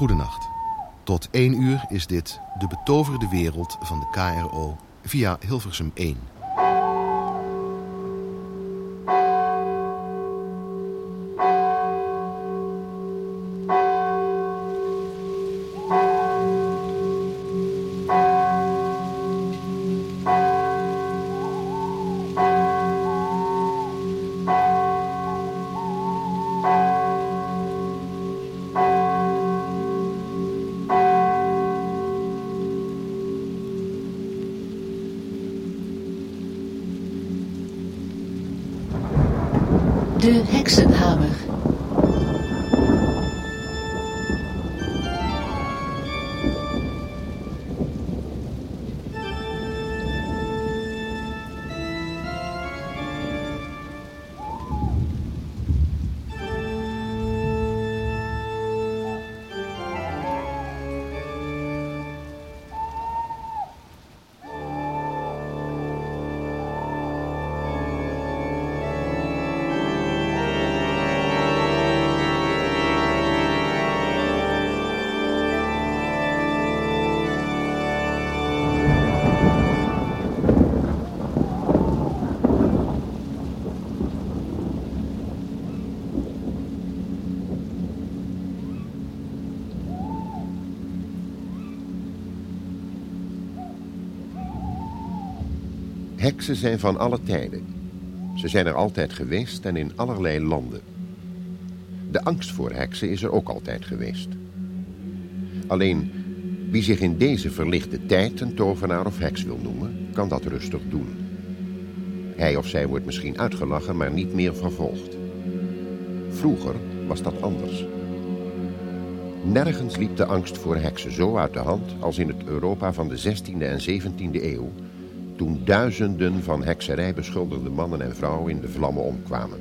Goedenacht. Tot 1 uur is dit de betoverde wereld van de KRO via Hilversum 1. Heksen zijn van alle tijden. Ze zijn er altijd geweest en in allerlei landen. De angst voor heksen is er ook altijd geweest. Alleen, wie zich in deze verlichte tijd een tovenaar of heks wil noemen, kan dat rustig doen. Hij of zij wordt misschien uitgelachen, maar niet meer vervolgd. Vroeger was dat anders. Nergens liep de angst voor heksen zo uit de hand als in het Europa van de 16e en 17e eeuw, toen duizenden van hekserij beschuldigde mannen en vrouwen in de vlammen omkwamen.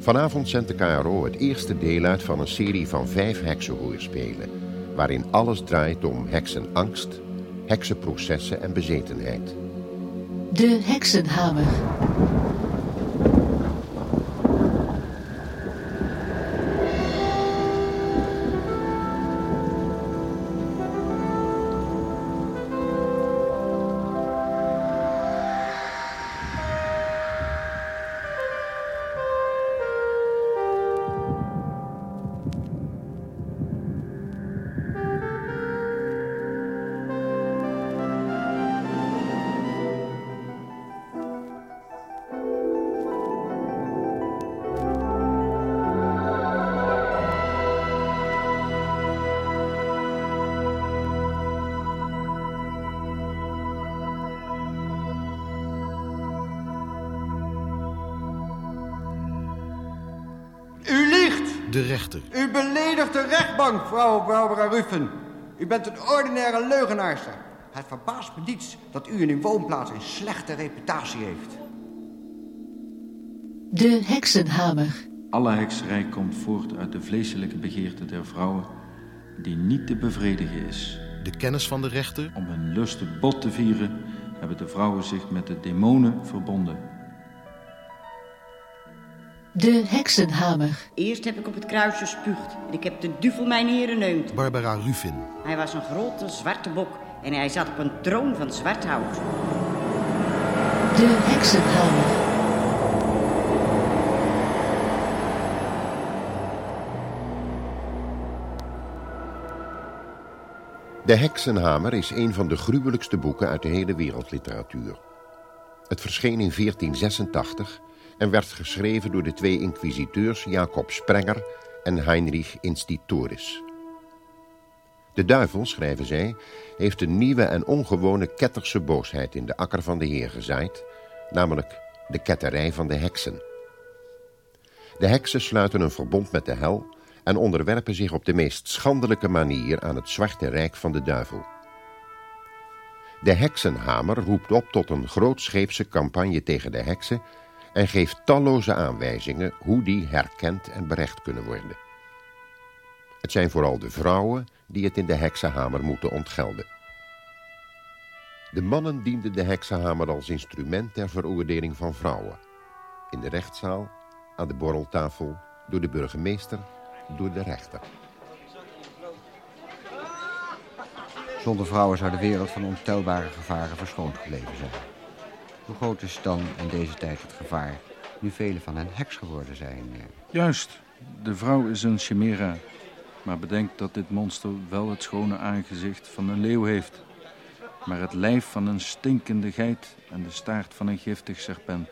Vanavond zendt de KRO het eerste deel uit van een serie van vijf heksenhoorspelen, waarin alles draait om heksenangst, heksenprocessen en bezetenheid. De heksenhamer. Rechtbank, vrouw Barbara Ruffen. U bent een ordinaire leugenaarster. Het verbaast me niets dat u in uw woonplaats een slechte reputatie heeft. De heksenhamer. Alle hekserij komt voort uit de vleeselijke begeerte der vrouwen, die niet te bevredigen is. De kennis van de rechter. Om hun lusten bot te vieren, hebben de vrouwen zich met de demonen verbonden. De heksenhamer. Eerst heb ik op het kruis gespuugd en ik heb de duvel mijn heren neunt. Barbara Ruffin. Hij was een grote zwarte bok en hij zat op een troon van zwart hout. De heksenhamer. De Heksenhamer is een van de gruwelijkste boeken uit de hele wereldliteratuur. Het verscheen in 1486 en werd geschreven door de twee inquisiteurs Jacob Sprenger en Heinrich Institoris. De duivel, schrijven zij, heeft een nieuwe en ongewone ketterse boosheid in de akker van de Heer gezaaid, namelijk de ketterij van de heksen. De heksen sluiten een verbond met de hel en onderwerpen zich op de meest schandelijke manier aan het zwarte rijk van de duivel. De heksenhamer roept op tot een grootscheepse campagne tegen de heksen en geeft talloze aanwijzingen hoe die herkend en berecht kunnen worden. Het zijn vooral de vrouwen die het in de heksenhamer moeten ontgelden. De mannen dienden de heksenhamer als instrument ter veroordeling van vrouwen. In de rechtszaal, aan de borreltafel, door de burgemeester door de rechter. Zonder vrouwen zou de wereld van ontelbare gevaren verschoond gebleven zijn. Hoe groot is dan in deze tijd het gevaar, nu velen van hen heks geworden zijn? Juist, de vrouw is een chimera. Maar bedenk dat dit monster wel het schone aangezicht van een leeuw heeft. Maar het lijf van een stinkende geit en de staart van een giftig serpent.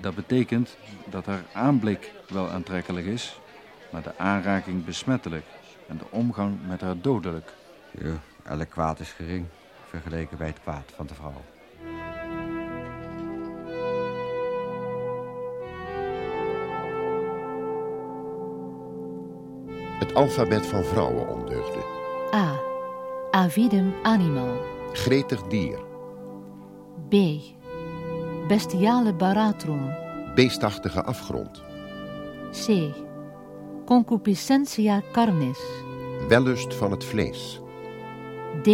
Dat betekent dat haar aanblik wel aantrekkelijk is, maar de aanraking besmettelijk en de omgang met haar dodelijk. Ja, elk kwaad is gering, vergeleken bij het kwaad van de vrouw. Alfabet van vrouwen ondeugde. A. Avidum animal. Gretig dier, B. Bestiale baratrum. beestachtige afgrond, C. Concupiscentia carnis. wellust van het vlees, D.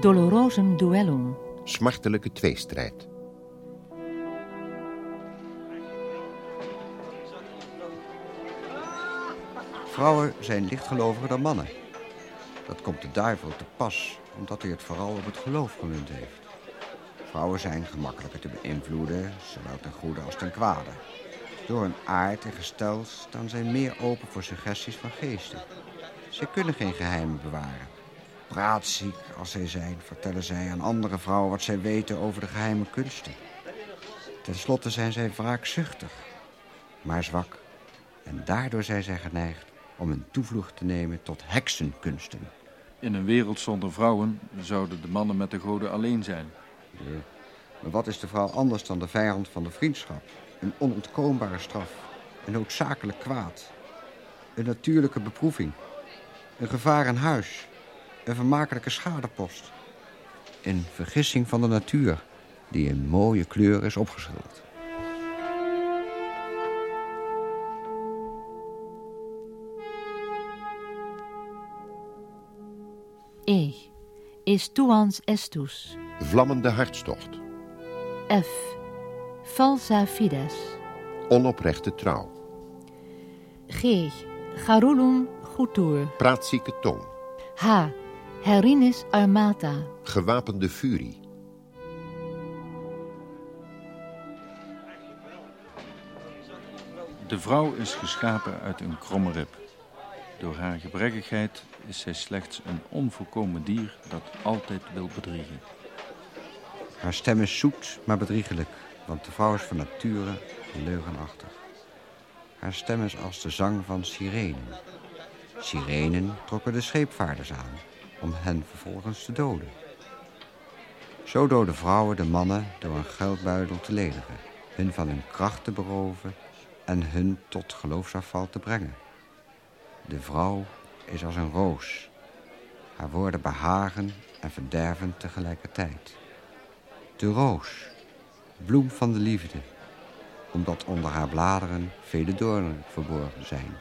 Dolorosum duellum. smartelijke tweestrijd. Vrouwen zijn lichtgeloviger dan mannen. Dat komt de duivel te pas, omdat hij het vooral op het geloof gemunt heeft. Vrouwen zijn gemakkelijker te beïnvloeden, zowel ten goede als ten kwade. Door hun aard en gestel staan zij meer open voor suggesties van geesten. Zij kunnen geen geheimen bewaren. Praatziek als zij zijn, vertellen zij aan andere vrouwen wat zij weten over de geheime kunsten. Ten slotte zijn zij wraakzuchtig, maar zwak. En daardoor zijn zij geneigd om een toevlucht te nemen tot heksenkunsten. In een wereld zonder vrouwen zouden de mannen met de goden alleen zijn. Maar wat is de vrouw anders dan de vijand van de vriendschap? Een onontkoombare straf, een noodzakelijk kwaad, een natuurlijke beproeving, een gevaar in huis, een vermakelijke schadepost, een vergissing van de natuur die in mooie kleur is opgeschilderd. E. Estuans estus. Vlammende hartstocht, F. Falsa fides. onoprechte trouw, G. Garulum gutur. praatzieke tong, H. Herinis armata. gewapende furie, De vrouw is geschapen uit een kromme rib. Door haar gebrekkigheid is zij slechts een onvolkomen dier dat altijd wil bedriegen. Haar stem is zoet, maar bedriegelijk, want de vrouw is van nature leugenachtig. Haar stem is als de zang van sirenen. Sirenen trokken de scheepvaarders aan, om hen vervolgens te doden. Zo doden vrouwen de mannen door een geldbuidel te ledigen, hun van hun kracht te beroven en hun tot geloofsafval te brengen. De vrouw is als een roos. Haar woorden behagen en verderven tegelijkertijd. De roos, bloem van de liefde, omdat onder haar bladeren vele doornen verborgen zijn.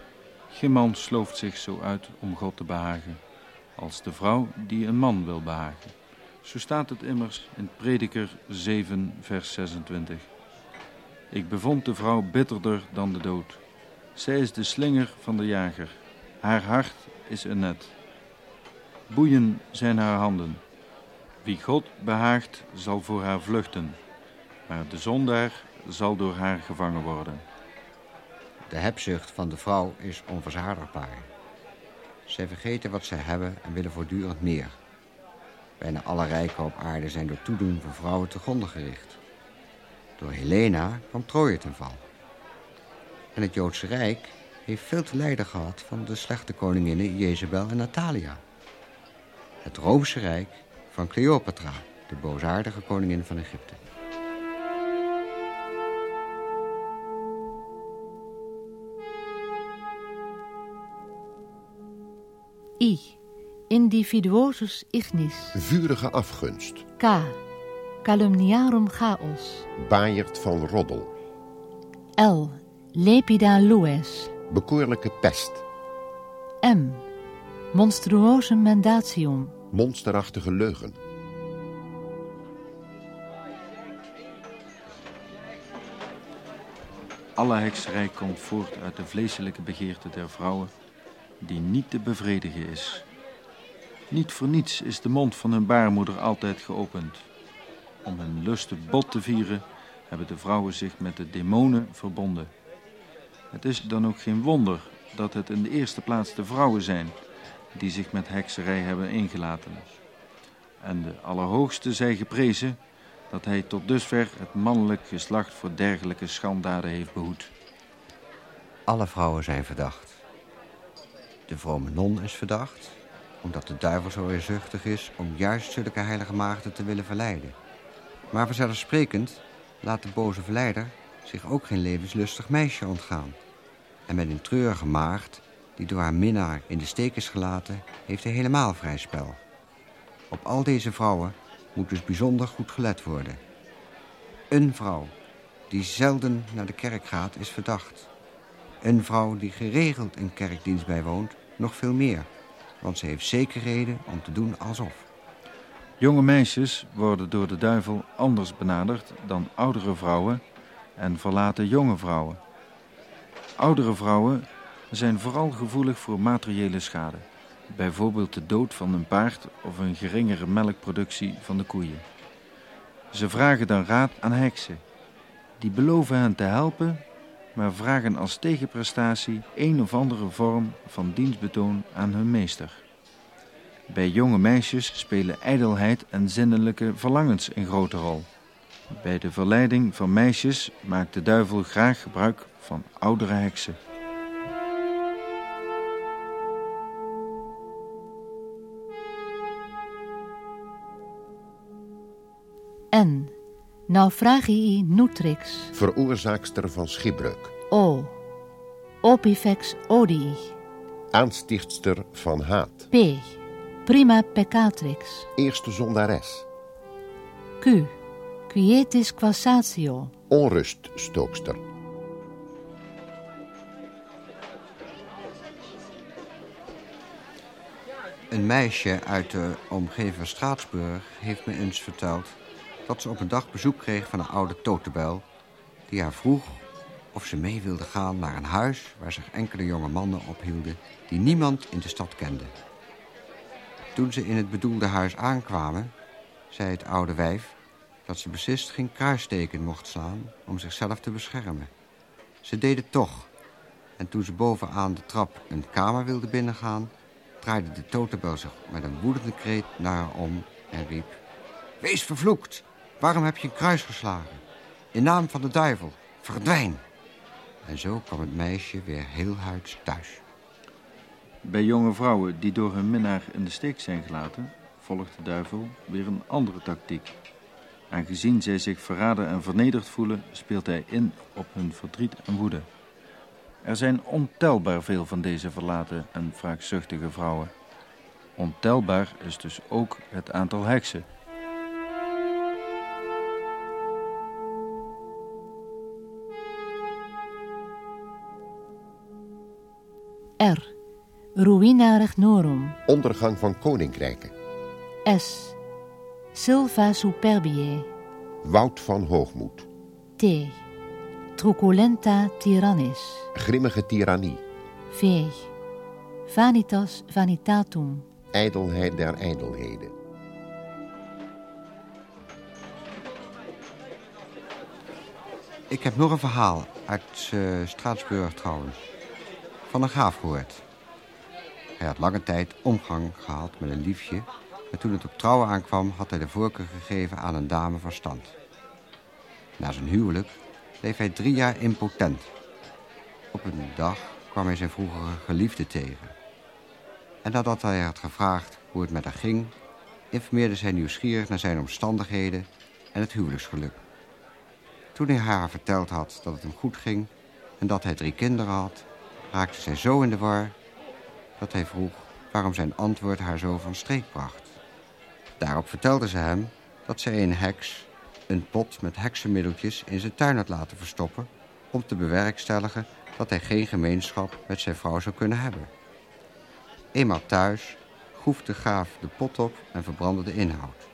Geen man slooft zich zo uit om God te behagen, als de vrouw die een man wil behagen. Zo staat het immers in Prediker 7, vers 26. Ik bevond de vrouw bitterder dan de dood. Zij is de slinger van de jager. Haar hart is een net. Boeien zijn haar handen. Wie God behaagt, zal voor haar vluchten. Maar de zondaar zal door haar gevangen worden. De hebzucht van de vrouw is onverzadigbaar. Zij vergeten wat zij hebben en willen voortdurend meer. Bijna alle rijken op aarde zijn door toedoen van vrouwen te gronden gericht. Door Helena kwam Troje ten val. En het Joodse Rijk heeft veel te lijden gehad van de slechte koninginnen Jezebel en Natalia. Het Roomse Rijk van Cleopatra, de boosaardige koningin van Egypte. I. Individuosus ignis. vurige afgunst, K. Calumniarum chaos. baaierd van roddel, L. Lepida lues. Bekoorlijke pest, M. Monstruosum mendatium. monsterachtige leugen, Alle hekserij komt voort uit de vleeselijke begeerte der vrouwen, die niet te bevredigen is. Niet voor niets is de mond van hun baarmoeder altijd geopend. Om hun lusten bot te vieren, hebben de vrouwen zich met de demonen verbonden. Het is dan ook geen wonder dat het in de eerste plaats de vrouwen zijn die zich met hekserij hebben ingelaten. En de Allerhoogste zij geprezen dat hij tot dusver het mannelijk geslacht voor dergelijke schandaden heeft behoed. Alle vrouwen zijn verdacht. De vrome non is verdacht, omdat de duivel zo eerzuchtig is om juist zulke heilige maagden te willen verleiden. Maar vanzelfsprekend laat de boze verleider zich ook geen levenslustig meisje ontgaan. En met een treurige maagd, die door haar minnaar in de steek is gelaten, heeft hij helemaal vrij spel. Op al deze vrouwen moet dus bijzonder goed gelet worden. Een vrouw die zelden naar de kerk gaat, is verdacht. Een vrouw die geregeld een kerkdienst bijwoont, nog veel meer. Want ze heeft zeker reden om te doen alsof. Jonge meisjes worden door de duivel anders benaderd dan oudere vrouwen en verlaten jonge vrouwen. Oudere vrouwen zijn vooral gevoelig voor materiële schade. Bijvoorbeeld de dood van een paard of een geringere melkproductie van de koeien. Ze vragen dan raad aan heksen. Die beloven hen te helpen, maar vragen als tegenprestatie een of andere vorm van dienstbetoon aan hun meester. Bij jonge meisjes spelen ijdelheid en zinnelijke verlangens een grote rol. Bij de verleiding van meisjes maakt de duivel graag gebruik van oudere heksen. N. Naufragii nutrix. Veroorzaakster van schipbreuk. O. Opifex odii. Aanstichtster van haat. P. Prima peccatrix. Eerste zondares. Q. Quietis quassatio. Onruststookster. Een meisje uit de omgeving Straatsburg heeft me eens verteld... dat ze op een dag bezoek kreeg van een oude totebel... die haar vroeg of ze mee wilde gaan naar een huis... waar zich enkele jonge mannen ophielden die niemand in de stad kende. Toen ze in het bedoelde huis aankwamen, zei het oude wijf... dat ze beslist geen kruisteken mocht slaan om zichzelf te beschermen. Ze deed het toch. En toen ze bovenaan de trap een kamer wilde binnengaan... draaide de totebel zich met een woedende kreet naar haar om en riep... Wees vervloekt! Waarom heb je een kruis geslagen? In naam van de duivel, verdwijn! En zo kwam het meisje weer heel huids thuis. Bij jonge vrouwen die door hun minnaar in de steek zijn gelaten, volgt de duivel weer een andere tactiek. Aangezien zij zich verraden en vernederd voelen, speelt hij in op hun verdriet en woede. Er zijn ontelbaar veel van deze verlaten en wraakzuchtige vrouwen. Ontelbaar is dus ook het aantal heksen. R. Ruina regnorum. Ondergang van koninkrijken. S. Silva superbiae. Woud van hoogmoed. T. Truculenta tyrannis. Grimmige tirannie. V. Vanitas vanitatum. Ijdelheid der ijdelheden. Ik heb nog een verhaal uit uh, Straatsburg trouwens. Van een graaf gehoord. Hij had lange tijd omgang gehad met een liefje... maar toen het op trouwen aankwam had hij de voorkeur gegeven aan een dame van stand. Na zijn huwelijk bleef hij drie jaar impotent. Op een dag kwam hij zijn vroegere geliefde tegen. En nadat hij had gevraagd hoe het met haar ging... informeerde zij nieuwsgierig naar zijn omstandigheden en het huwelijksgeluk. Toen hij haar verteld had dat het hem goed ging... en dat hij drie kinderen had, raakte zij zo in de war... dat hij vroeg waarom zijn antwoord haar zo van streek bracht. Daarop vertelde ze hem dat zij een heks een pot met heksenmiddeltjes in zijn tuin had laten verstoppen... om te bewerkstelligen dat hij geen gemeenschap met zijn vrouw zou kunnen hebben. Eenmaal thuis groefde Gaaf de pot op en verbrandde de inhoud.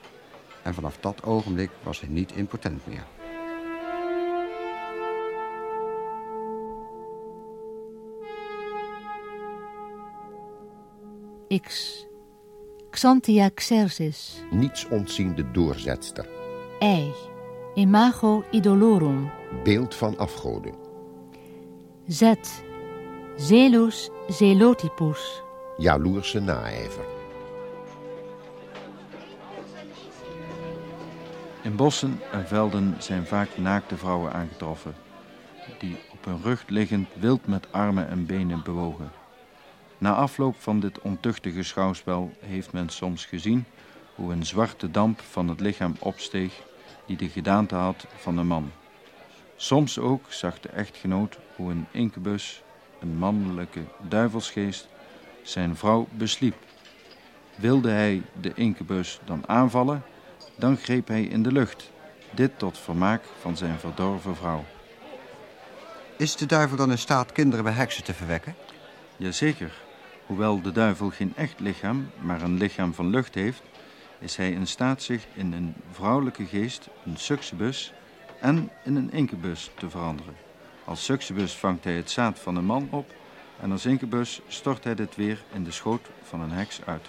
En vanaf dat ogenblik was hij niet impotent meer. X. Xantia Xerxes. Niets ontziende doorzetster. I. Imago Idolorum. Beeld van afgoden. Z. Zelus Zelotipus. Jaloerse naijver. In bossen en velden zijn vaak naakte vrouwen aangetroffen, die op hun rug liggend wild met armen en benen bewogen. Na afloop van dit ontuchtige schouwspel heeft men soms gezien hoe een zwarte damp van het lichaam opsteeg die de gedaante had van een man. Soms ook zag de echtgenoot hoe een incubus, een mannelijke duivelsgeest, zijn vrouw besliep. Wilde hij de incubus dan aanvallen, dan greep hij in de lucht, dit tot vermaak van zijn verdorven vrouw. Is de duivel dan in staat kinderen bij heksen te verwekken? Jazeker, hoewel de duivel geen echt lichaam, maar een lichaam van lucht heeft, is hij in staat zich in een vrouwelijke geest, een succubus, en in een incubus te veranderen. Als succubus vangt hij het zaad van een man op en als incubus stort hij dit weer in de schoot van een heks uit.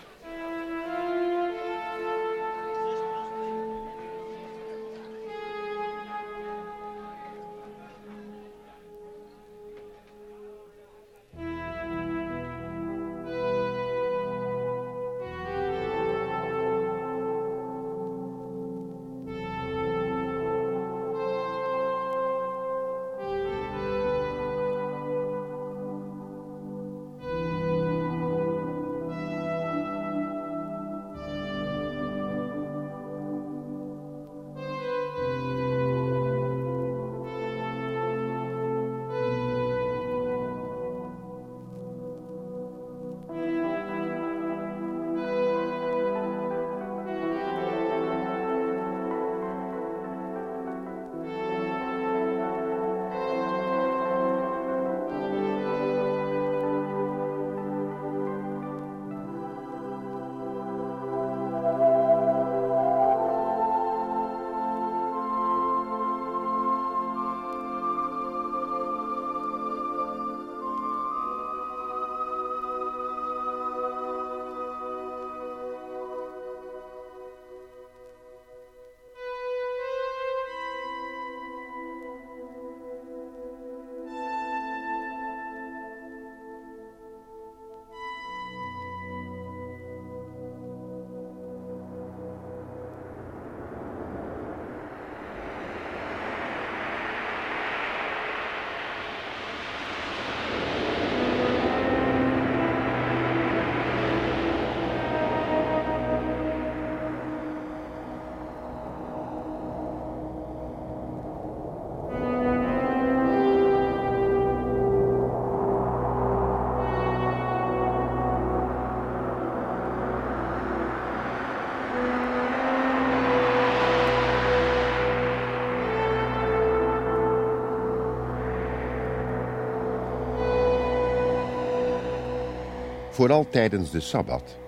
Vooral tijdens de Sabbat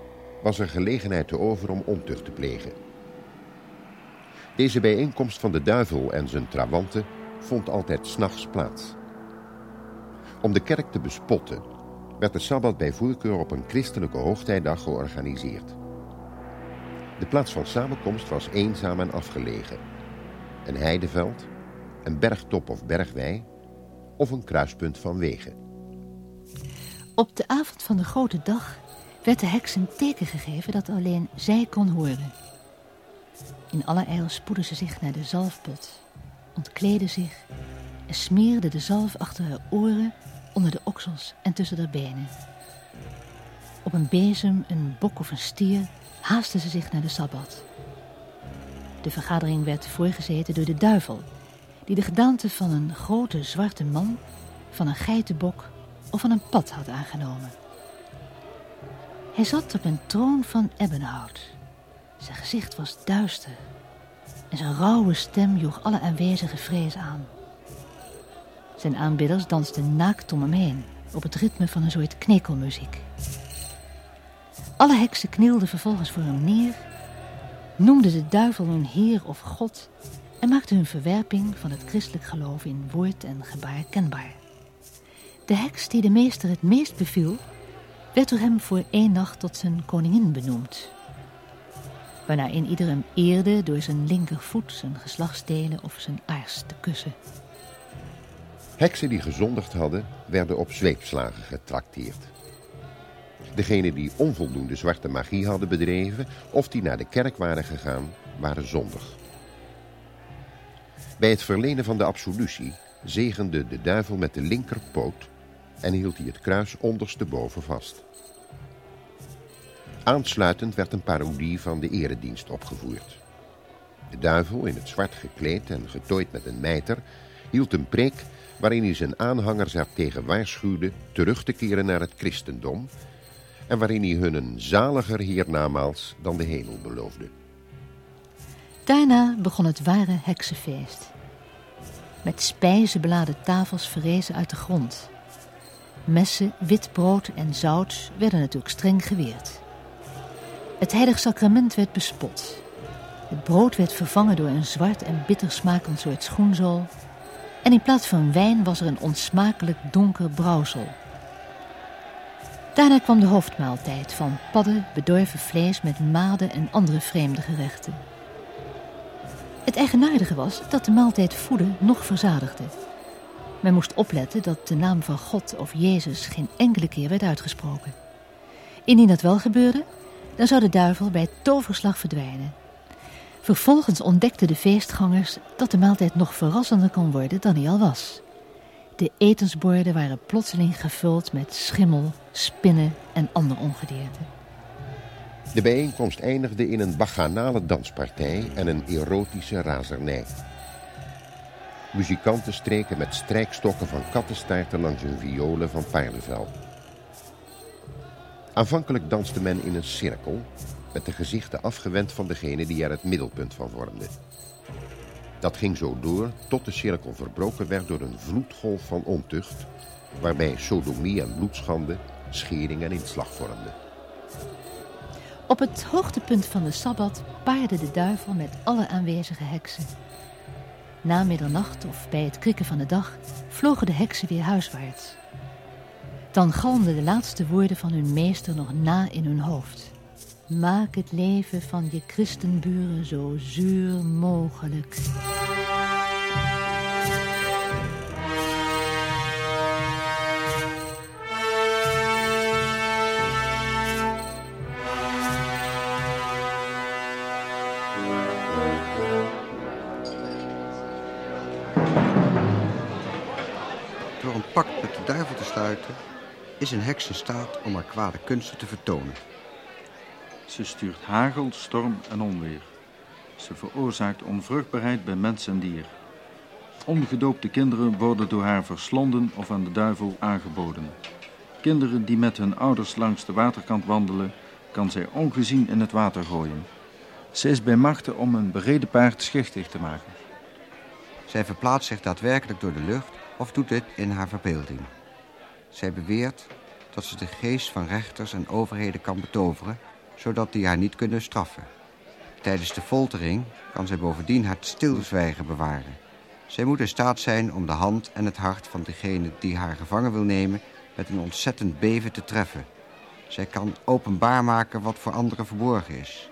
was er gelegenheid te over om ontucht te plegen. Deze bijeenkomst van de duivel en zijn trawanten vond altijd s'nachts plaats. Om de kerk te bespotten werd de Sabbat bij voorkeur op een christelijke hoogtijdag georganiseerd. De plaats van samenkomst was eenzaam en afgelegen. Een heideveld, een bergtop of bergwei of een kruispunt van wegen. Op de avond van de grote dag werd de heks een teken gegeven dat alleen zij kon horen. In alle eil spoedde ze zich naar de zalfput, ontkleedde zich en smeerde de zalf achter haar oren, onder de oksels en tussen haar benen. Op een bezem, een bok of een stier haastte ze zich naar de sabbat. De vergadering werd voorgezeten door de duivel, die de gedaante van een grote zwarte man, van een geitenbok of van een pad had aangenomen. Hij zat op een troon van ebbenhout. Zijn gezicht was duister en zijn rauwe stem joeg alle aanwezige vrees aan. Zijn aanbidders dansten naakt om hem heen op het ritme van een soort knekelmuziek. Alle heksen knielden vervolgens voor hem neer, noemden de duivel hun heer of god en maakten hun verwerping van het christelijk geloof in woord en gebaar kenbaar. De heks die de meester het meest beviel, werd door hem voor één nacht tot zijn koningin benoemd. Waarna in ieder hem eerde door zijn linkervoet, zijn geslachtsdelen of zijn aars te kussen. Heksen die gezondigd hadden, werden op zweepslagen getrakteerd. Degenen die onvoldoende zwarte magie hadden bedreven of die naar de kerk waren gegaan, waren zondig. Bij het verlenen van de absolutie zegende de duivel met de linkerpoot en hield hij het kruis ondersteboven vast. Aansluitend werd een parodie van de eredienst opgevoerd. De duivel, in het zwart gekleed en getooid met een mijter, hield een preek waarin hij zijn aanhangers er tegen waarschuwde terug te keren naar het christendom en waarin hij hun een zaliger hiernamaals dan de hemel beloofde. Daarna begon het ware heksenfeest. Met spijzen beladen tafels verrezen uit de grond. Messen, wit brood en zout werden natuurlijk streng geweerd. Het heilig sacrament werd bespot. Het brood werd vervangen door een zwart en bitter smakend soort schoenzool. En in plaats van wijn was er een onsmakelijk donker brouwsel. Daarna kwam de hoofdmaaltijd van padden, bedorven vlees met maden en andere vreemde gerechten. Het eigenaardige was dat de maaltijd voeden nog verzadigde. Men moest opletten dat de naam van God of Jezus geen enkele keer werd uitgesproken. Indien dat wel gebeurde, dan zou de duivel bij toverslag verdwijnen. Vervolgens ontdekten de feestgangers dat de maaltijd nog verrassender kon worden dan hij al was. De etensborden waren plotseling gevuld met schimmel, spinnen en ander ongedierte. De bijeenkomst eindigde in een bacchanale danspartij en een erotische razernij. Muzikanten streken met strijkstokken van kattenstaarten langs hun violen van paardenvel. Aanvankelijk danste men in een cirkel, met de gezichten afgewend van degene die er het middelpunt van vormde. Dat ging zo door tot de cirkel verbroken werd door een vloedgolf van ontucht, waarbij sodomie en bloedschande schering en inslag vormden. Op het hoogtepunt van de Sabbat paarde de duivel met alle aanwezige heksen. Na middernacht of bij het krikken van de dag vlogen de heksen weer huiswaarts. Dan galmden de laatste woorden van hun meester nog na in hun hoofd. Maak het leven van je christenburen zo zuur mogelijk. Is een heks in staat om haar kwade kunsten te vertonen. Ze stuurt hagel, storm en onweer. Ze veroorzaakt onvruchtbaarheid bij mens en dier. Ongedoopte kinderen worden door haar verslonden of aan de duivel aangeboden. Kinderen die met hun ouders langs de waterkant wandelen, kan zij ongezien in het water gooien. Ze is bij machten om een bereden paard schichtig te maken. Zij verplaatst zich daadwerkelijk door de lucht of doet dit in haar verbeelding. Zij beweert dat ze de geest van rechters en overheden kan betoveren, zodat die haar niet kunnen straffen. Tijdens de foltering kan zij bovendien het stilzwijgen bewaren. Zij moet in staat zijn om de hand en het hart van degene die haar gevangen wil nemen met een ontzettend beven te treffen. Zij kan openbaar maken wat voor anderen verborgen is.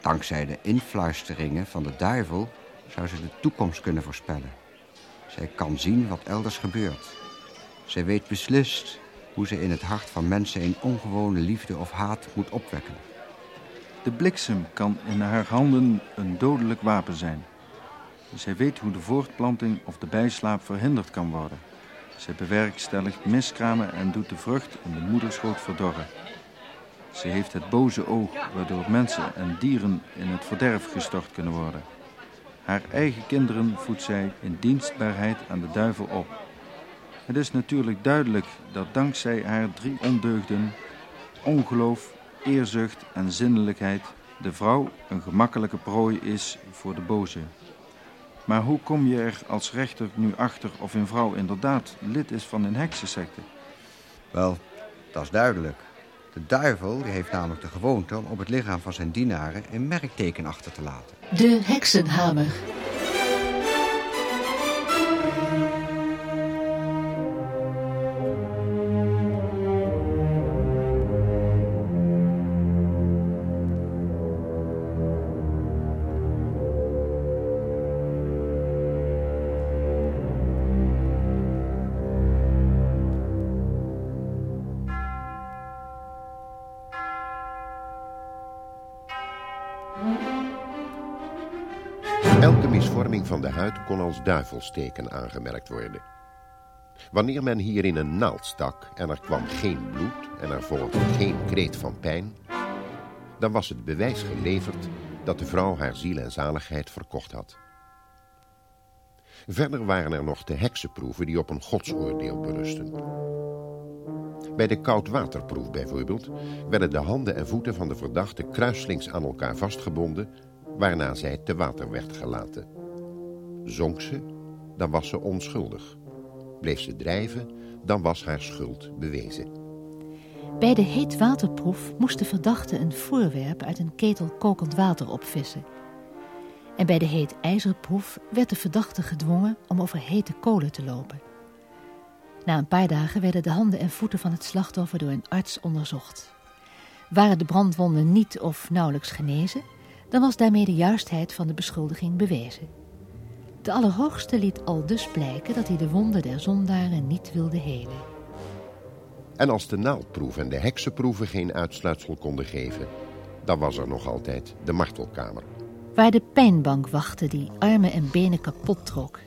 Dankzij de influisteringen van de duivel zou ze de toekomst kunnen voorspellen. Zij kan zien wat elders gebeurt. Zij weet beslist hoe ze in het hart van mensen een ongewone liefde of haat moet opwekken. De bliksem kan in haar handen een dodelijk wapen zijn. Zij weet hoe de voortplanting of de bijslaap verhinderd kan worden. Zij bewerkstelligt miskramen en doet de vrucht in de moederschoot verdorren. Ze heeft het boze oog waardoor mensen en dieren in het verderf gestort kunnen worden. Haar eigen kinderen voedt zij in dienstbaarheid aan de duivel op. Het is natuurlijk duidelijk dat dankzij haar drie ondeugden, ongeloof, eerzucht en zinnelijkheid, de vrouw een gemakkelijke prooi is voor de boze. Maar hoe kom je er als rechter nu achter of een vrouw inderdaad lid is van een heksensecte? Wel, dat is duidelijk. De duivel heeft namelijk de gewoonte om op het lichaam van zijn dienaren een merkteken achter te laten. De heksenhamer. Als duivelsteken aangemerkt worden. Wanneer men hierin een naald stak en er kwam geen bloed en er volgde geen kreet van pijn, dan was het bewijs geleverd dat de vrouw haar ziel en zaligheid verkocht had. Verder waren er nog de heksenproeven die op een godsoordeel berusten. Bij de koudwaterproef bijvoorbeeld werden de handen en voeten van de verdachte kruislings aan elkaar vastgebonden, waarna zij te water werd gelaten. Zonk ze, dan was ze onschuldig. Bleef ze drijven, dan was haar schuld bewezen. Bij de heetwaterproef moest de verdachte een voorwerp uit een ketel kokend water opvissen. En bij de heet ijzerproef werd de verdachte gedwongen om over hete kolen te lopen. Na een paar dagen werden de handen en voeten van het slachtoffer door een arts onderzocht. Waren de brandwonden niet of nauwelijks genezen, dan was daarmee de juistheid van de beschuldiging bewezen. De Allerhoogste liet al dus blijken dat hij de wonden der zondaren niet wilde helen. En als de naaldproef en de heksenproeven geen uitsluitsel konden geven, dan was er nog altijd de martelkamer. Waar de pijnbank wachtte die armen en benen kapot trok.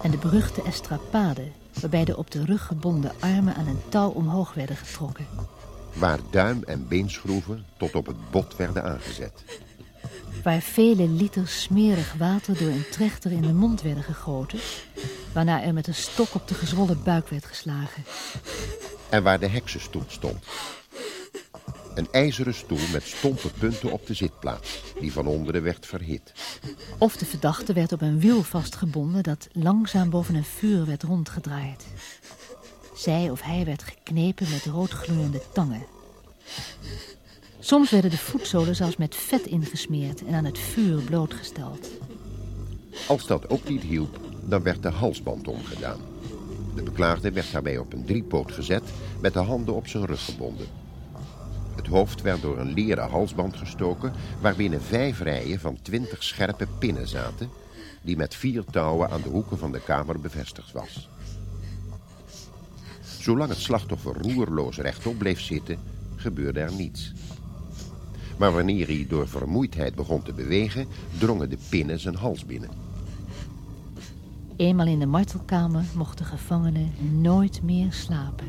En de beruchte estrapade, waarbij de op de rug gebonden armen aan een touw omhoog werden getrokken. Waar duim- en beenschroeven tot op het bot werden aangezet. Waar vele liters smerig water door een trechter in de mond werden gegoten, waarna er met een stok op de gezwollen buik werd geslagen. En waar de heksenstoel stond. Een ijzeren stoel met stompe punten op de zitplaats, die van onderen werd verhit. Of de verdachte werd op een wiel vastgebonden dat langzaam boven een vuur werd rondgedraaid. Zij of hij werd geknepen met roodgloeiende tangen. Soms werden de voetzolen zelfs met vet ingesmeerd en aan het vuur blootgesteld. Als dat ook niet hielp, dan werd de halsband omgedaan. De beklaagde werd daarbij op een driepoot gezet met de handen op zijn rug gebonden. Het hoofd werd door een leren halsband gestoken waarbinnen vijf rijen van twintig scherpe pinnen zaten die met vier touwen aan de hoeken van de kamer bevestigd was. Zolang het slachtoffer roerloos rechtop bleef zitten, gebeurde er niets. Maar wanneer hij door vermoeidheid begon te bewegen, drongen de pinnen zijn hals binnen. Eenmaal in de martelkamer mocht de gevangene nooit meer slapen.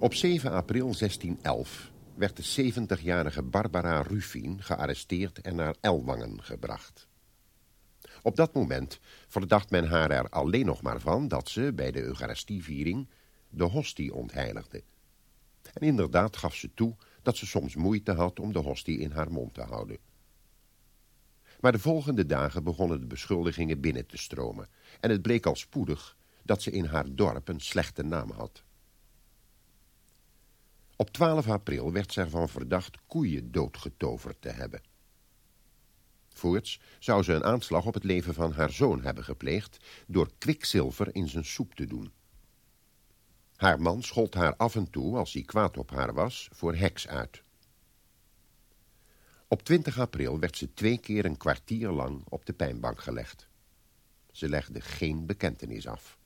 Op 7 april 1611 werd de 70-jarige Barbara Ruffin gearresteerd en naar Elwangen gebracht. Op dat moment verdacht men haar er alleen nog maar van dat ze bij de Eucharistieviering de hostie ontheiligde. En inderdaad gaf ze toe dat ze soms moeite had om de hostie in haar mond te houden. Maar de volgende dagen begonnen de beschuldigingen binnen te stromen en het bleek al spoedig dat ze in haar dorp een slechte naam had. Op 12 april werd ze ervan verdacht koeien doodgetoverd te hebben. Voorts zou ze een aanslag op het leven van haar zoon hebben gepleegd door kwikzilver in zijn soep te doen. Haar man schold haar af en toe, als hij kwaad op haar was, voor heks uit. Op 20 april werd ze twee keer een kwartier lang op de pijnbank gelegd. Ze legde geen bekentenis af.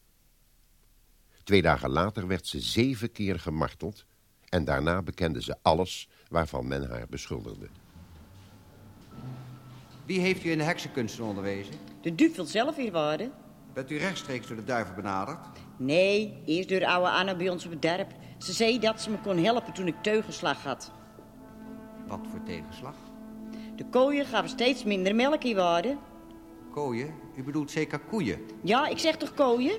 Twee dagen later werd ze zeven keer gemarteld en daarna bekende ze alles waarvan men haar beschuldigde. Wie heeft u in de heksenkunsten onderwezen? De duivel zelf hier worden. Bent u rechtstreeks door de duivel benaderd? Nee, eerst door de oude Anna bij ons op het dorp. Ze zei dat ze me kon helpen toen ik teugenslag had. Wat voor tegenslag? De kooien gaven steeds minder melk in waarde. Kooien? U bedoelt zeker koeien. Ja, ik zeg toch kooien?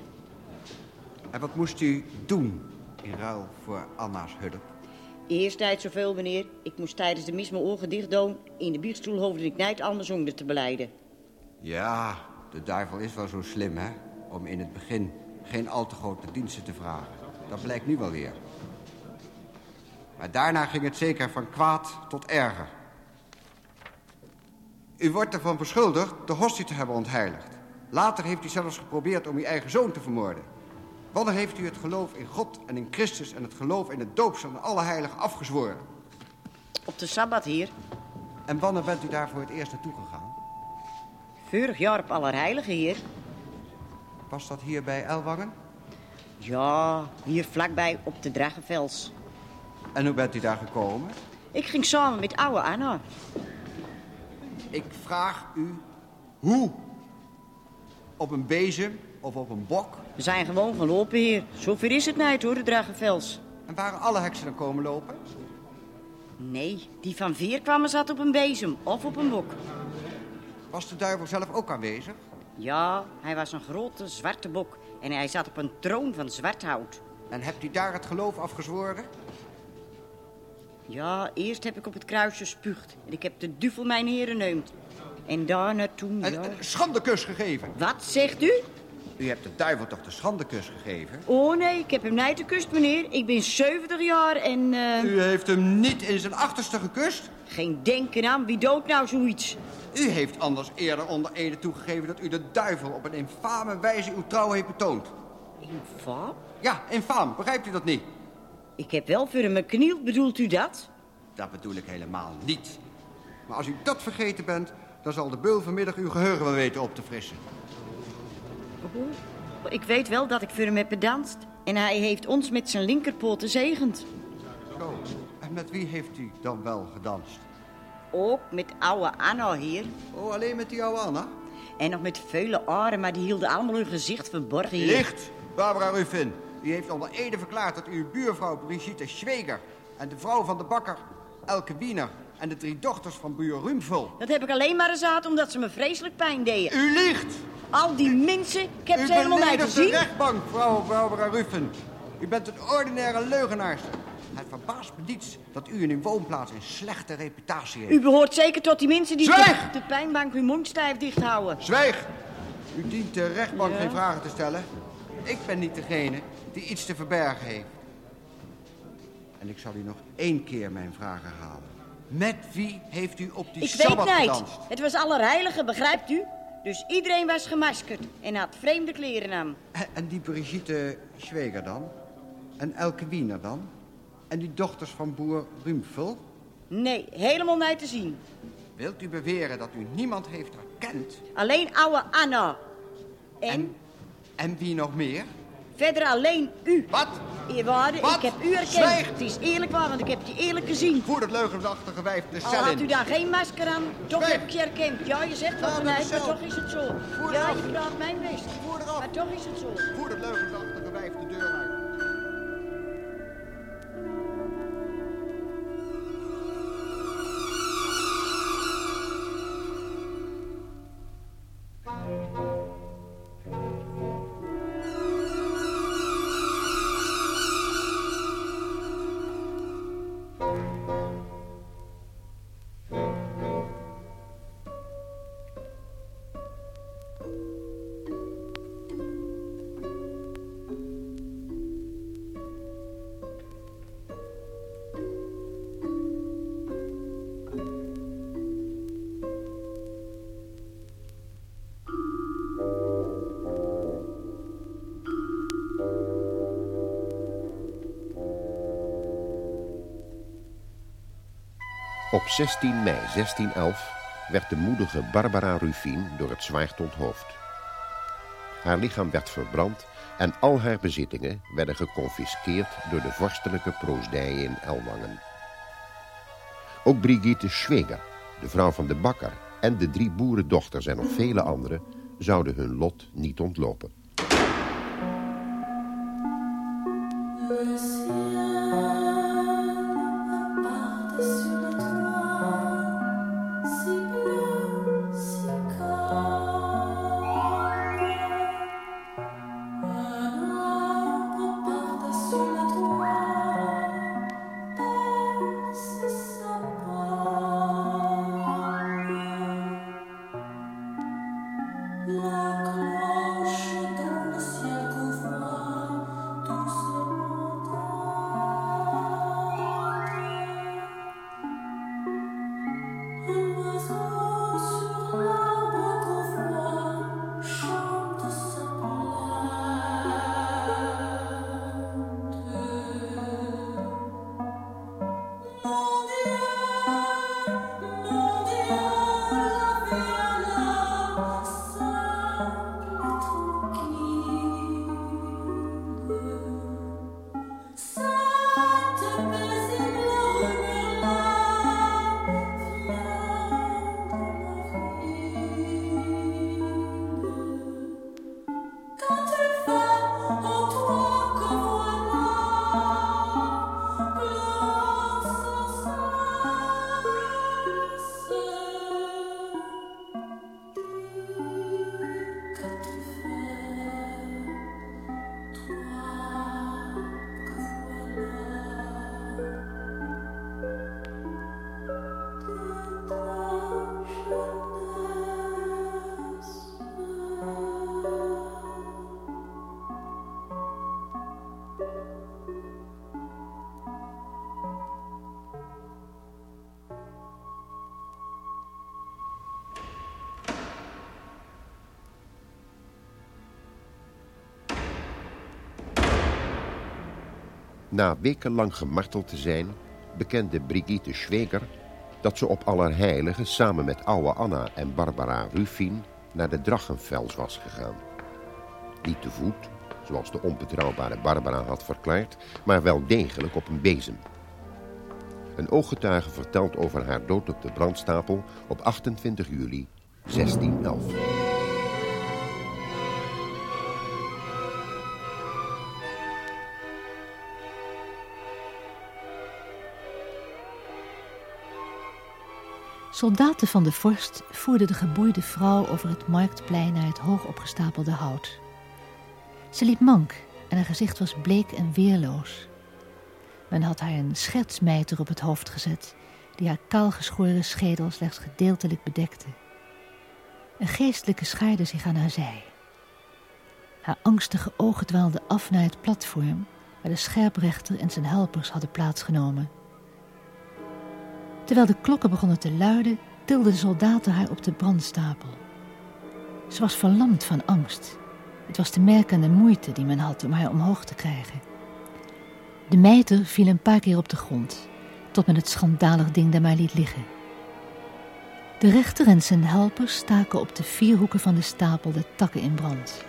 En wat moest u doen in ruil voor Anna's hulp? Eerst tijd zoveel, meneer. Ik moest tijdens de mis mijn ogen dicht doen. In de biechtstoel hoefde ik niet anders zonder te beleiden. Ja, de duivel is wel zo slim, hè? Om in het begin geen al te grote diensten te vragen. Dat blijkt nu wel weer. Maar daarna ging het zeker van kwaad tot erger. U wordt ervan beschuldigd de hostie te hebben ontheiligd. Later heeft u zelfs geprobeerd om uw eigen zoon te vermoorden. Wanneer heeft u het geloof in God en in Christus en het geloof in het doopsel en alle heiligen afgezworen? Op de Sabbat hier. En wanneer bent u daar voor het eerst naartoe gegaan? Vorig jaar op Allerheiligen hier. Was dat hier bij Elwangen? Ja, hier vlakbij op de Draggenvels. En hoe bent u daar gekomen? Ik ging samen met oude Anna. Ik vraag u hoe? Op een bezem of op een bok? We zijn gewoon gaan lopen hier. Zover is het niet hoor, de Draggenvels. En waren alle heksen dan komen lopen? Nee, die van Veer kwamen zat op een bezem of op een bok. Was de duivel zelf ook aanwezig? Ja, hij was een grote zwarte bok en hij zat op een troon van zwart hout. En hebt u daar het geloof afgezworen? Ja, eerst heb ik op het kruis gespuugd en ik heb de duvel mijn heren neemt. En daarna toen, En ja... een schandekus gegeven? Wat zegt u? U hebt de duivel toch de schandekus gegeven? Oh nee, ik heb hem niet gekust, meneer. Ik ben 70 jaar en... eh, U heeft hem niet in zijn achterste gekust? Geen denken aan, wie doodt nou zoiets? U heeft anders eerder onder ede toegegeven dat u de duivel op een infame wijze uw trouw heeft betoond. Infaam? Ja, infaam, begrijpt u dat niet? Ik heb wel voor hem geknield, bedoelt u dat? Dat bedoel ik helemaal niet. Maar als u dat vergeten bent, dan zal de beul vanmiddag uw geheugen wel weten op te frissen. Ik weet wel dat ik voor hem heb bedanst. En hij heeft ons met zijn linkerpoot gezegend. Zo, en met wie heeft u dan wel gedanst? Ook met oude Anna hier. Oh, alleen met die oude Anna? En nog met vele aren, maar die hielden allemaal hun gezicht verborgen hier. Licht, Barbara Ruffin. U heeft onder ede verklaard dat uw buurvrouw Brigitte Schweger... en de vrouw van de bakker Elke Wiener... en de drie dochters van buur Rumvul... Dat heb ik alleen maar gezegd omdat ze me vreselijk pijn deden. U liegt! Al die mensen, ik heb U ze helemaal niet beledigt de gezien. rechtbank, mevrouw Barbara Ruffen. U bent een ordinaire leugenaar. Het verbaast me niets dat u in uw woonplaats een slechte reputatie heeft. U behoort zeker tot die mensen die Zwijg! de pijnbank hun mond stijf dicht houden. Zwijg! U dient de rechtbank Ja? geen vragen te stellen. Ik ben niet degene die iets te verbergen heeft. En ik zal u nog één keer mijn vraag herhalen. Met wie heeft u op die Ik weet sabbat niet. gedanst? Het was allerheilige, begrijpt u? Dus iedereen was gemaskerd en had vreemde kleren aan. En- En die Brigitte Schweger dan? En Elke Wiener dan? En die dochters van boer Rumfel? Nee, helemaal niet te zien. Wilt u beweren dat u niemand heeft herkend? Alleen oude Anna. En, En, en wie nog meer? Verder alleen u. Wat? Eerwaarde, Wat? ik heb u herkend. Zwijg! Het is eerlijk waar, want ik heb je eerlijk gezien. Voer dat leugenachtige wijf de Al cel had u daar geen masker aan, toch Zwijg! heb ik je herkend. Ja, je zegt wat de maar toch is het zo. Voer Ja, eraf. je praat mijn best. Maar toch is het zo. Voer dat leugenachtige Op 16 mei 1611 werd de moedige Barbara Ruffin door het zwaard onthoofd. Haar lichaam werd verbrand en al haar bezittingen werden geconfiskeerd door de vorstelijke proosdijen in Elwangen. Ook Brigitte Schweger, de vrouw van de bakker en de drie boerendochters en nog vele anderen zouden hun lot niet ontlopen. Na wekenlang gemarteld te zijn, bekende Brigitte Schweger dat ze op Allerheiligen samen met oude Anna en Barbara Ruffin naar de Drachenfels was gegaan. Niet te voet, zoals de onbetrouwbare Barbara had verklaard, maar wel degelijk op een bezem. Een ooggetuige vertelt over haar dood op de brandstapel op 28 juli 1611. Soldaten van de vorst voerden de geboeide vrouw over het marktplein naar het hoog opgestapelde hout. Ze liep mank en haar gezicht was bleek en weerloos. Men had haar een schetsmijter op het hoofd gezet, die haar kaalgeschoren schedel slechts gedeeltelijk bedekte. Een geestelijke schaarde zich aan haar zij. Haar angstige ogen dwaalden af naar het platform waar de scherprechter en zijn helpers hadden plaatsgenomen. Terwijl de klokken begonnen te luiden, tilden de soldaten haar op de brandstapel. Ze was verlamd van angst. Het was te merken de moeite die men had om haar omhoog te krijgen. De mijter viel een paar keer op de grond, tot men het schandalig ding daar maar liet liggen. De rechter en zijn helpers staken op de vier hoeken van de stapel de takken in brand.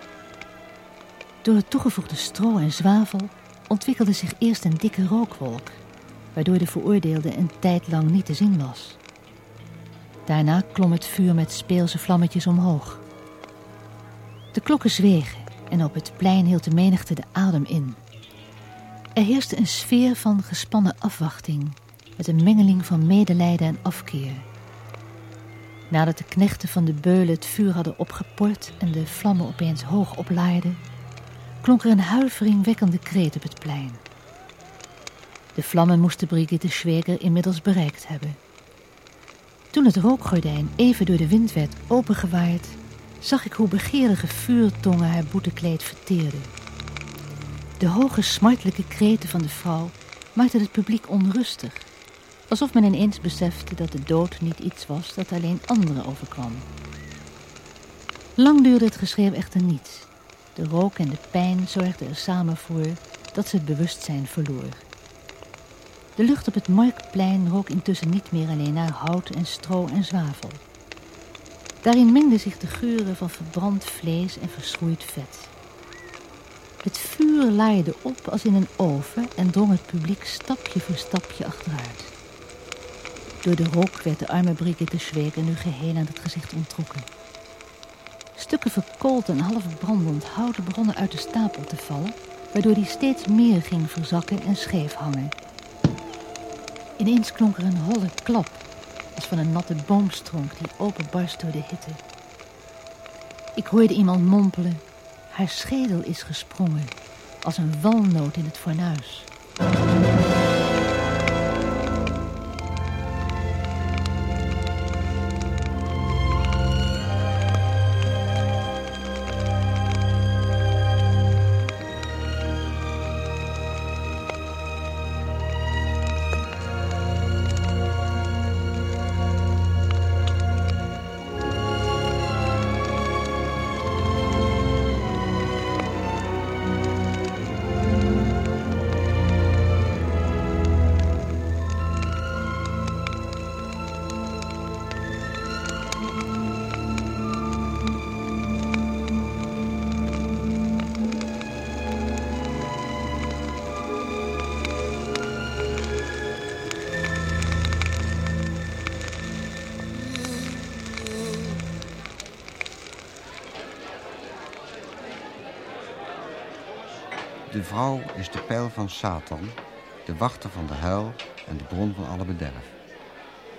Door het toegevoegde stro en zwavel ontwikkelde zich eerst een dikke rookwolk waardoor de veroordeelde een tijd lang niet te zien was. Daarna klom het vuur met speelse vlammetjes omhoog. De klokken zwegen en op het plein hield de menigte de adem in. Er heerste een sfeer van gespannen afwachting, met een mengeling van medelijden en afkeer. Nadat de knechten van de beulen het vuur hadden opgeport en de vlammen opeens hoog oplaaiden, klonk er een huiveringwekkende kreet op het plein. De vlammen moesten Brigitte Schweger inmiddels bereikt hebben. Toen het rookgordijn even door de wind werd opengewaaid, zag ik hoe begeerige vuurtongen haar boetekleed verteerden. De hoge, smartelijke kreten van de vrouw maakten het publiek onrustig, alsof men ineens besefte dat de dood niet iets was dat alleen anderen overkwam. Lang duurde het geschreeuw echter niet. De rook en de pijn zorgden er samen voor dat ze het bewustzijn verloor. De lucht op het marktplein rook intussen niet meer alleen naar hout en stro en zwavel. Daarin mengden zich de geuren van verbrand vlees en verschroeid vet. Het vuur laaide op als in een oven en drong het publiek stapje voor stapje achteruit. Door de rook werd de arme Brigitte Schweker nu geheel aan het gezicht ontrokken. Stukken verkoold en half brandend hout begonnen uit de stapel te vallen, waardoor die steeds meer ging verzakken en scheef hangen. Ineens klonk er een holle klap, als van een natte boomstronk die openbarst door de hitte. Ik hoorde iemand mompelen, haar schedel is gesprongen, als een walnoot in het fornuis. Vrouw is de pijl van Satan, de wachter van de huil en de bron van alle bederf.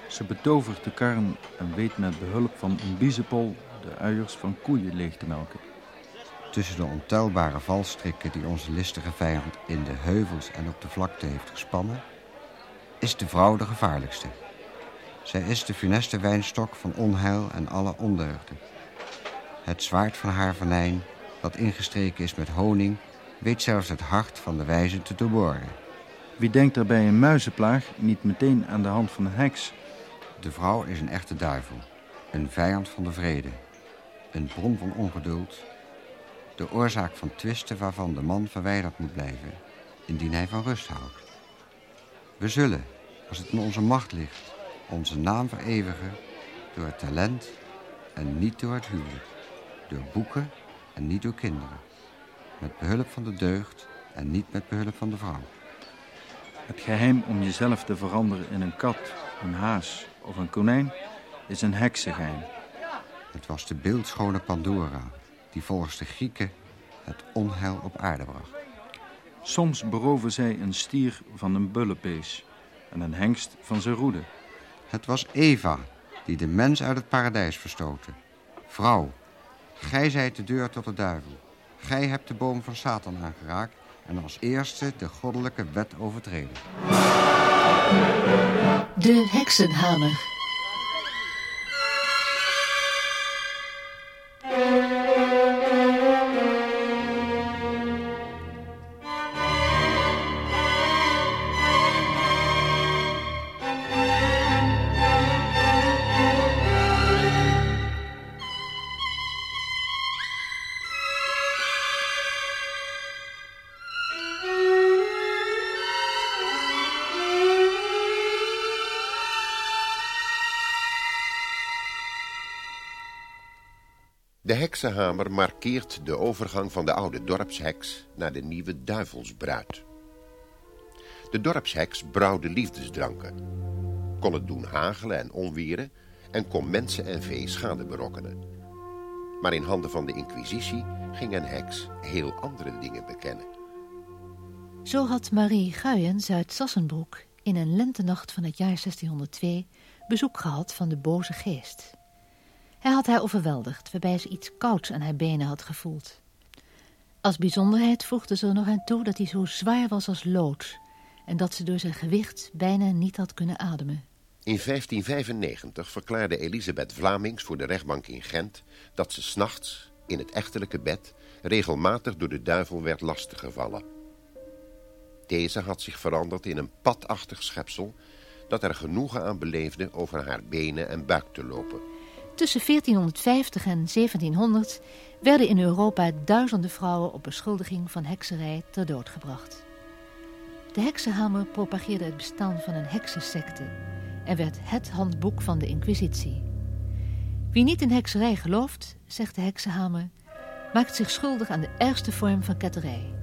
Ze betovert de karn en weet met behulp van een biezenpol de uiers van koeien leeg te melken. Tussen de ontelbare valstrikken die onze listige vijand in de heuvels en op de vlakte heeft gespannen, is de vrouw de gevaarlijkste. Zij is de funeste wijnstok van onheil en alle ondeugden. Het zwaard van haar venijn, dat ingestreken is met honing, weet zelfs het hart van de wijze te doorboren. Wie denkt er bij een muizenplaag niet meteen aan de hand van een heks? De vrouw is een echte duivel, een vijand van de vrede, een bron van ongeduld, de oorzaak van twisten waarvan de man verwijderd moet blijven, indien hij van rust houdt. We zullen, als het in onze macht ligt, onze naam vereeuwigen door het talent en niet door het huwelijk, door boeken en niet door kinderen, met behulp van de deugd en niet met behulp van de vrouw. Het geheim om jezelf te veranderen in een kat, een haas of een konijn is een heksengeheim. Het was de beeldschone Pandora die volgens de Grieken het onheil op aarde bracht. Soms beroven zij een stier van een bullepees en een hengst van zijn roede. Het was Eva die de mens uit het paradijs verstootte. Vrouw, gij zijt de deur tot de duivel. Gij hebt de boom van Satan aangeraakt en als eerste de goddelijke wet overtreden. De heksenhamer. Heksenhamer markeert de overgang van de oude dorpsheks naar de nieuwe duivelsbruid. De dorpsheks brouwde liefdesdranken, kon het doen hagelen en onweren en kon mensen en vee schade berokkenen. Maar in handen van de inquisitie ging een heks heel andere dingen bekennen. Zo had Marie Guyens uit Sassenbroek in een lentenacht van het jaar 1602 bezoek gehad van de boze geest. Hij had haar overweldigd, waarbij ze iets kouds aan haar benen had gevoeld. Als bijzonderheid voegde ze er nog aan toe dat hij zo zwaar was als lood... en dat ze door zijn gewicht bijna niet had kunnen ademen. In 1595 verklaarde Elisabeth Vlamings voor de rechtbank in Gent... dat ze s'nachts in het echtelijke bed regelmatig door de duivel werd lastiggevallen. Deze had zich veranderd in een padachtig schepsel... dat er genoegen aan beleefde over haar benen en buik te lopen... Tussen 1450 en 1700 werden in Europa duizenden vrouwen op beschuldiging van hekserij ter dood gebracht. De heksenhamer propageerde het bestaan van een heksensecte en werd het handboek van de inquisitie. Wie niet in hekserij gelooft, zegt de heksenhamer, maakt zich schuldig aan de ergste vorm van ketterij.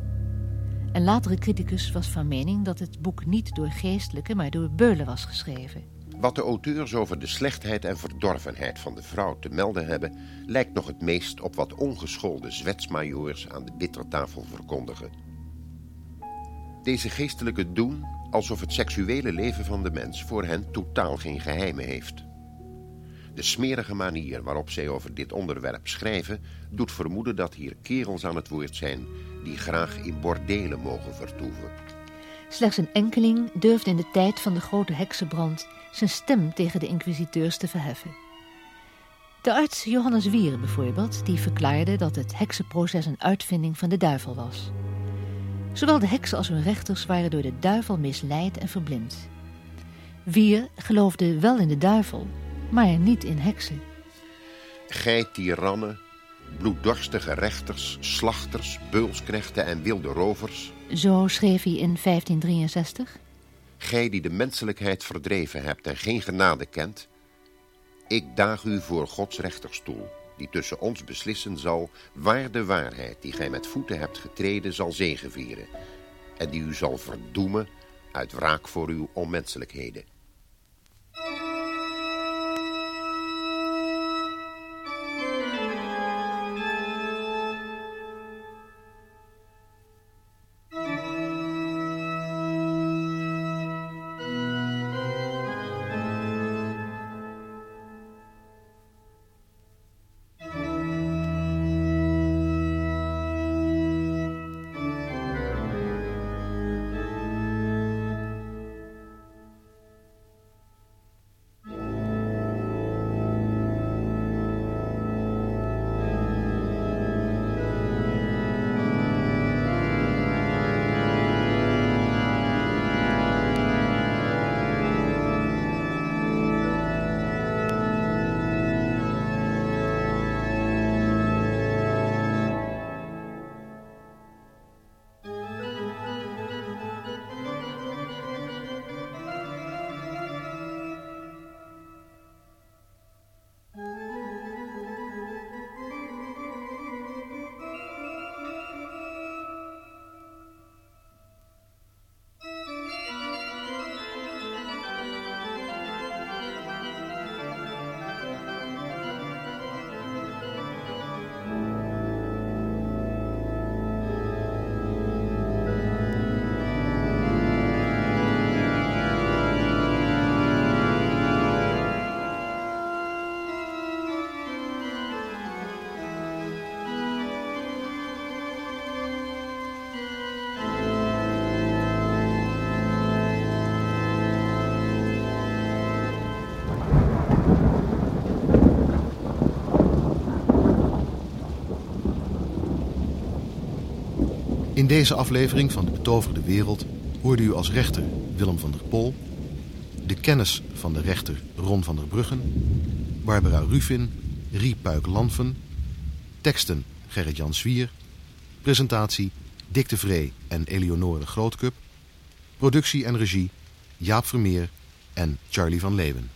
Een latere criticus was van mening dat het boek niet door geestelijke, maar door beulen was geschreven. Wat de auteurs over de slechtheid en verdorvenheid van de vrouw te melden hebben... lijkt nog het meest op wat ongeschoolde zwetsmajoors aan de bittertafel verkondigen. Deze geestelijke doen alsof het seksuele leven van de mens voor hen totaal geen geheimen heeft. De smerige manier waarop zij over dit onderwerp schrijven... doet vermoeden dat hier kerels aan het woord zijn... die graag in bordelen mogen vertoeven. Slechts een enkeling durfde in de tijd van de grote heksenbrand... zijn stem tegen de inquisiteurs te verheffen. De arts Johannes Wier bijvoorbeeld, die verklaarde dat het heksenproces een uitvinding van de duivel was. Zowel de heksen als hun rechters waren door de duivel misleid en verblind. Wier geloofde wel in de duivel, maar niet in heksen. Gij tirannen, bloeddorstige rechters, slachters, beulsknechten en wilde rovers. Zo schreef hij in 1563. Gij die de menselijkheid verdreven hebt en geen genade kent. Ik daag u voor Gods rechterstoel, die tussen ons beslissen zal... waar de waarheid die gij met voeten hebt getreden zal zegevieren... en die u zal verdoemen uit wraak voor uw onmenselijkheden. Deze aflevering van De Betoverde Wereld hoorde u als rechter Willem van der Pol... de kennis van de rechter Ron van der Bruggen... Barbara Rufin, Rie Puik-Lanven... teksten Gerrit-Jan Zwier... presentatie Dick de Vree en Eleonore Grootkup... productie en regie Jaap Vermeer en Charlie van Leeuwen.